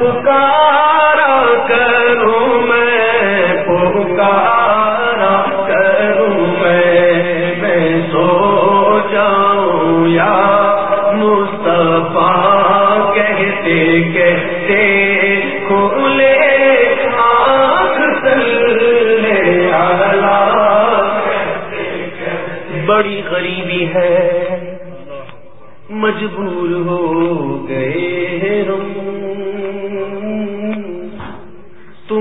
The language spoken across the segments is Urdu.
پکارا کروں میں، پکارا کروں میں۔ میں سو جاؤں یا مصطفیٰ، کہتے کہتے کھولے بڑی غریبی ہے۔ مجبور ہو گئے ہم۔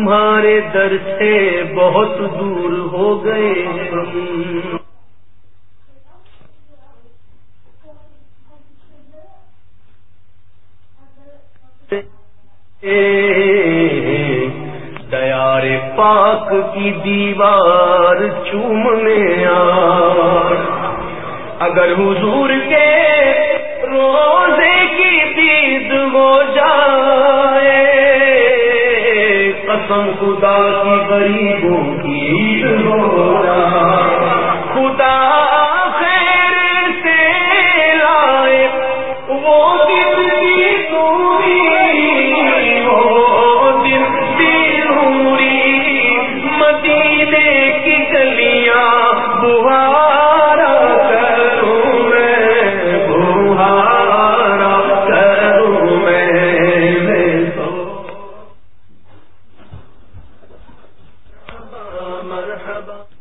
تمہارے در سے بہت دور ہو گئے ہم۔ دیار پاک کی دیوار چومنے آ اگر حضور کے قسم خدا کی غریبوں کی عید ہو رہا خدا خیر سے لائے، وہ دن کی نوری، وہ دن کی نوری۔ مدینے کی گلیاں بہار مرحبا